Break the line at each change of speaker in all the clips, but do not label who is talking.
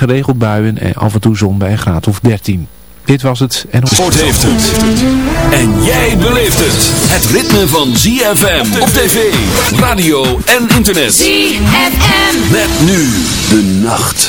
Geregeld buien en af en toe zon bij een graad of 13. Dit was het. En...
Sport heeft het. En jij beleeft het. Het ritme van ZFM op tv, radio en internet.
ZFM.
Met nu de nacht.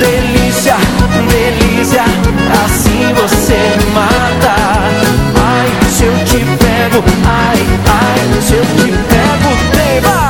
delícia, delícia, assim você mata. Ai, se eu te pego, ai, ai, se eu te pego, tema.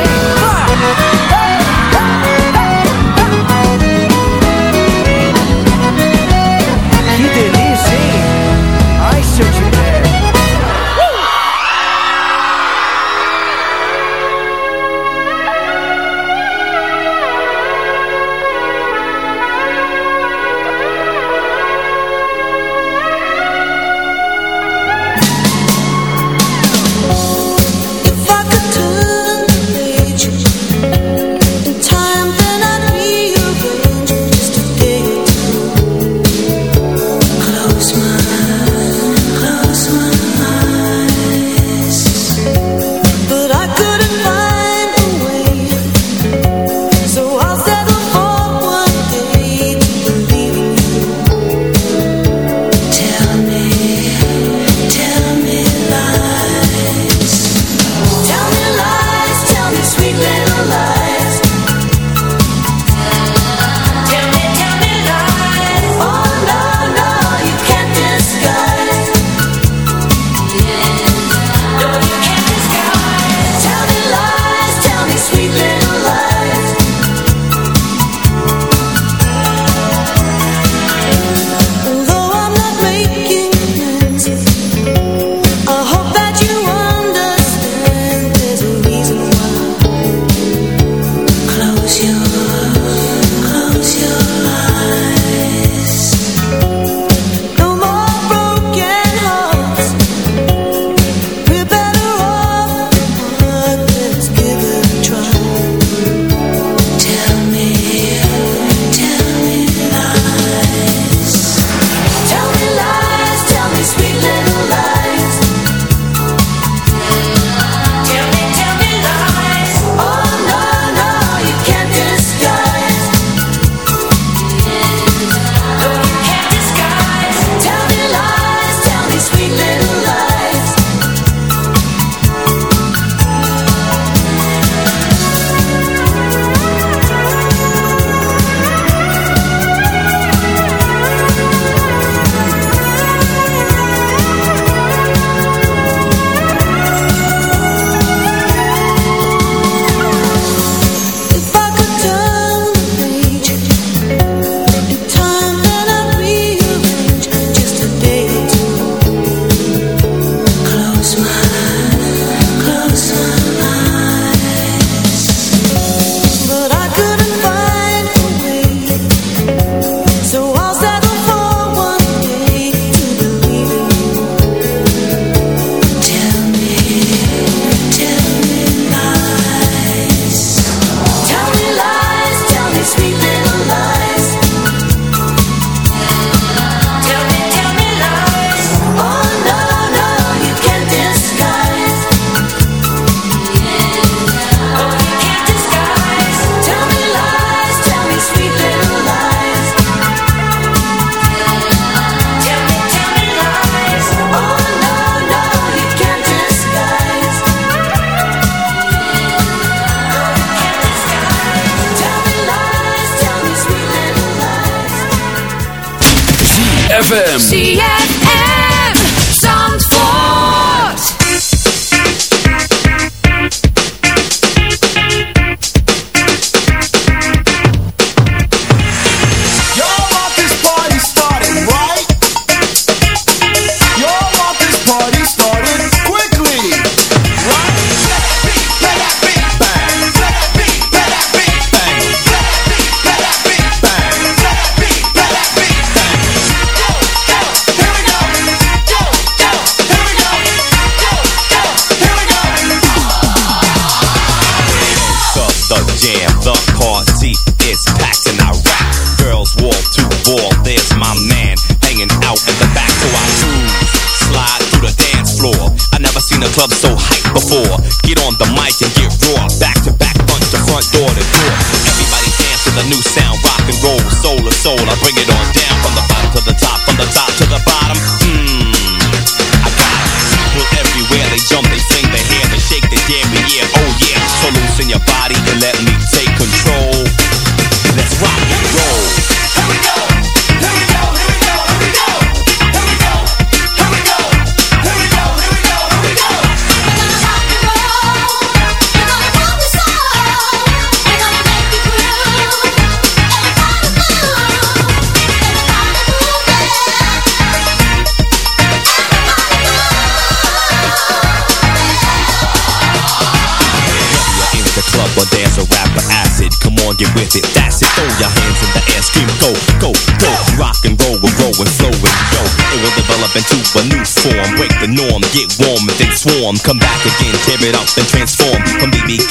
form. Come back again, tear it up, then transform. from
Completely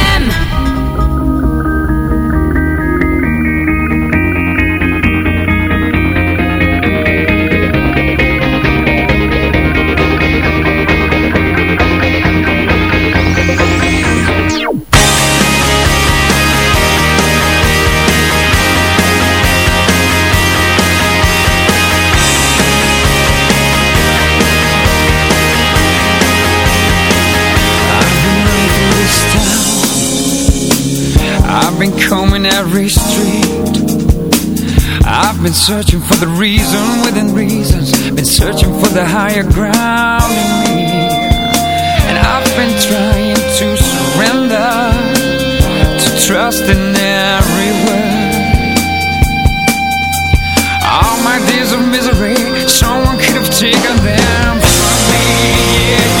every street. I've been searching for the reason within reasons. Been searching for the higher ground in me. And I've been trying to surrender To trust in every word. All my days of misery Someone could have taken them from me. Yeah.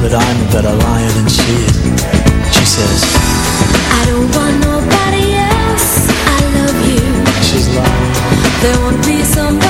but
I'm a
better liar than she is. She says,
I don't want nobody else. I love you.
She's lying.
There won't be somebody.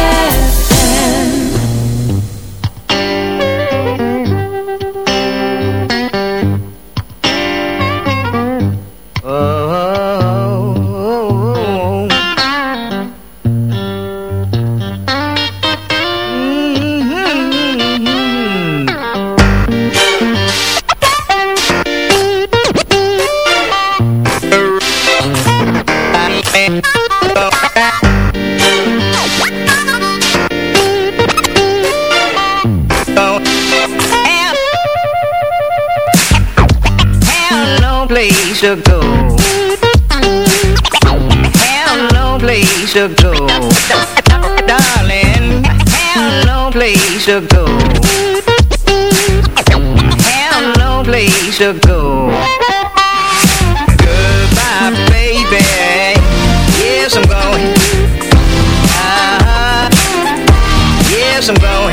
place to go. Hell no place to go. Darling, Hell no place to go. Hell no place to go. Goodbye, baby. Yes, I'm going. Ah, yes, I'm going.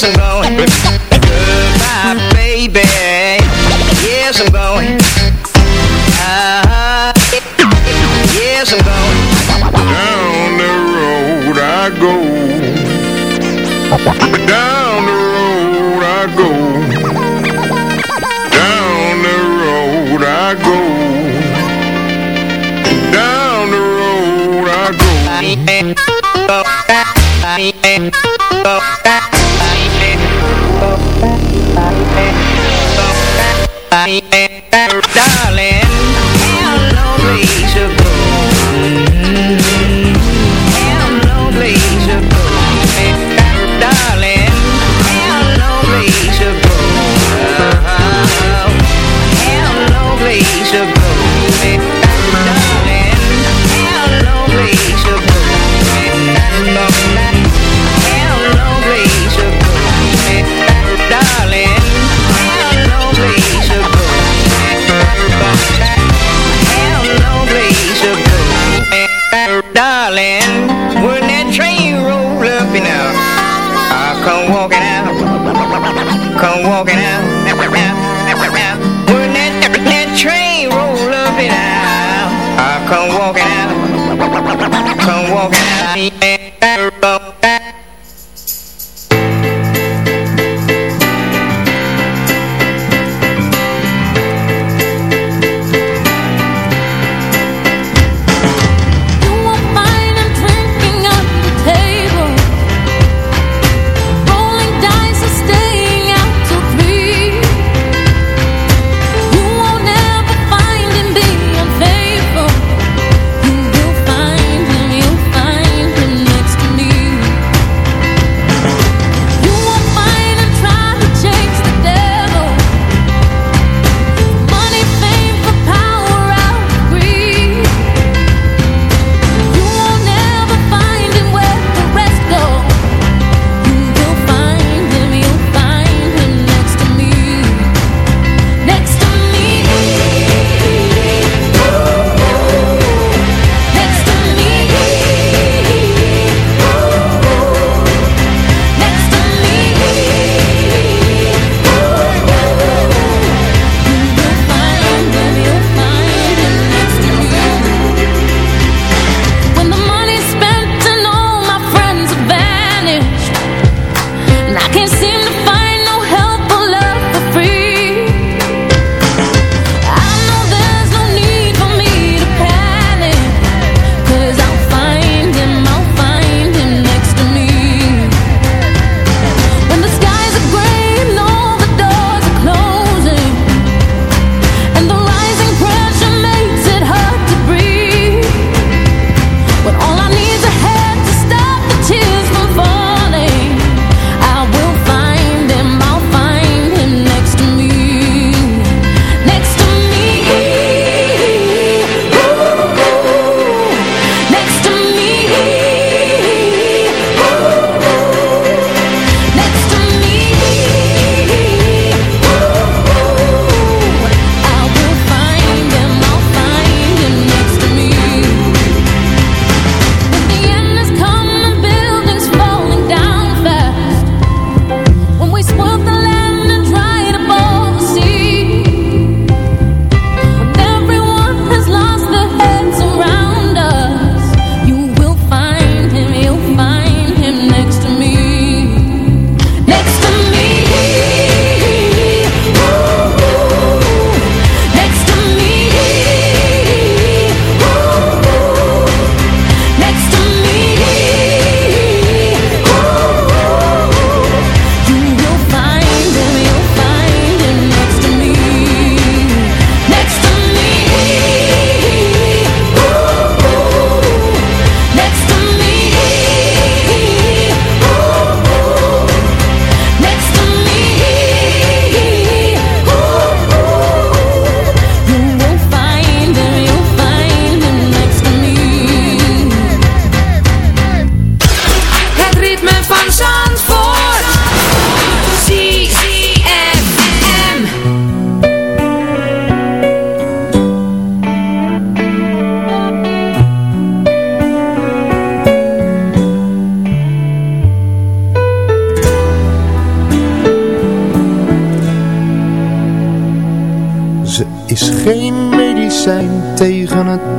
listen.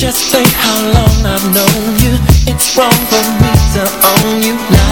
Just think how long I've known you. It's wrong for me to own you
now.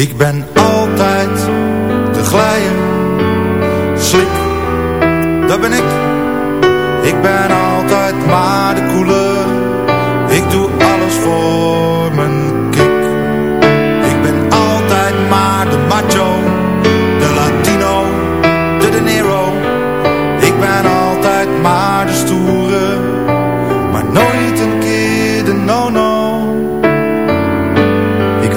Ik ben altijd te glijden. Slik, dat ben ik.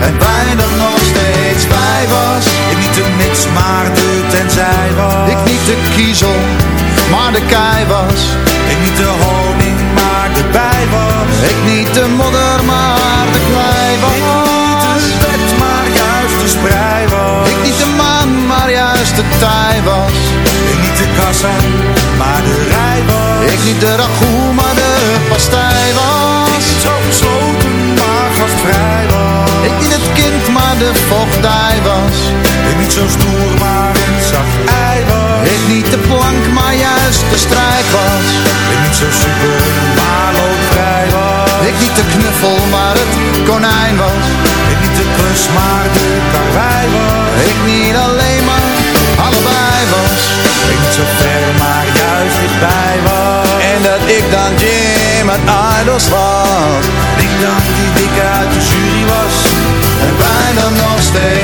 en bijna nog steeds bij was. Ik niet de mits, maar de tenzij was. Ik niet de kiezel, maar de kei was. Ik niet de honing, maar de bij was. Ik niet de modder, maar de klei was Ik niet de wet, maar juist de sprei was. Ik niet de maan, maar juist de tij was. Ik niet de kassa, maar de rij was. Ik niet de ragout, maar de pastij was de was. Ik niet zo stoer, maar een zacht ei was. Ik niet de plank, maar juist de strijd was. Ik niet zo super, maar loodvrij was. Ik niet de knuffel, maar het konijn was. Ik niet de klus, maar de karwei was. Ik niet alleen, maar allebei was. Ik niet zo ver, maar juist dichtbij was. En dat ik dan Jim uit Idols was. Ik dan bijna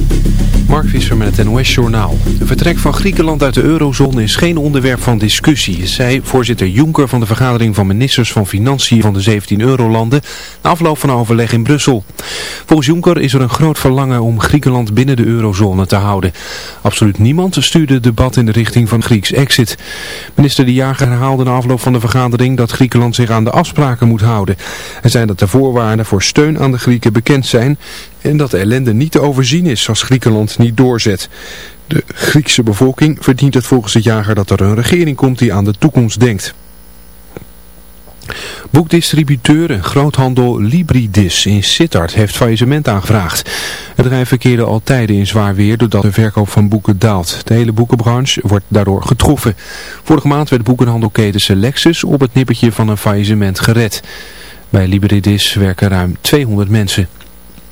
Mark Visser met het NOS Journaal. Het vertrek van Griekenland uit de eurozone is geen onderwerp van discussie, zei voorzitter Juncker van de vergadering van ministers van Financiën van de 17 eurolanden na afloop van een overleg in Brussel. Volgens Juncker is er een groot verlangen om Griekenland binnen de eurozone te houden. Absoluut niemand stuurde het debat in de richting van Grieks exit. Minister De Jager herhaalde na afloop van de vergadering dat Griekenland zich aan de afspraken moet houden. Hij zei dat de voorwaarden voor steun aan de Grieken bekend zijn en dat de ellende niet te overzien is als Griekenland niet doorzet. De Griekse bevolking verdient het volgens de jager dat er een regering komt die aan de toekomst denkt. Boekdistributeur en groothandel Libridis in Sittard heeft faillissement aangevraagd. Het bedrijf verkeerde al tijden in zwaar weer doordat de verkoop van boeken daalt. De hele boekenbranche wordt daardoor getroffen. Vorige maand werd boekenhandelketen Selectus op het nippertje van een faillissement gered. Bij Libridis werken ruim 200 mensen.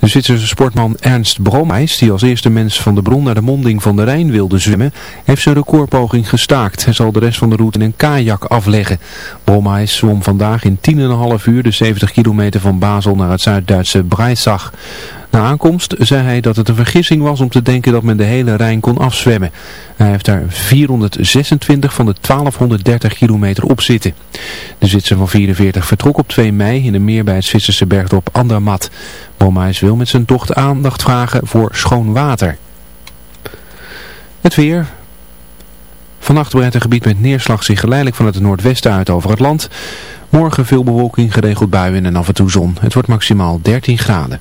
De Zwitserse sportman Ernst Bromeis, die als eerste mens van de bron naar de monding van de Rijn wilde zwemmen, heeft zijn recordpoging gestaakt. Hij zal de rest van de route in een kajak afleggen. Bromeis zwom vandaag in 10,5 uur de 70 kilometer van Basel naar het Zuid-Duitse Breisach. Na aankomst zei hij dat het een vergissing was om te denken dat men de hele Rijn kon afzwemmen. Hij heeft daar 426 van de 1230 kilometer op zitten. De Zwitser van 44 vertrok op 2 mei in een meer bij het Zwitserse bergdorp Andermatt. Bromeis wil met zijn dochter aandacht vragen voor schoon water. Het weer. Vannacht breidt een gebied met neerslag zich geleidelijk vanuit het noordwesten uit over het land. Morgen veel bewolking, geregeld buien en af en toe zon. Het wordt maximaal 13 graden.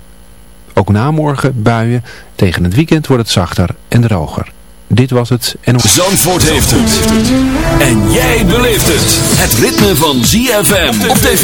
Ook na morgen buien. Tegen het weekend wordt het zachter en droger. Dit was het en...
Zandvoort heeft het. En jij beleeft het. Het ritme van ZFM op tv.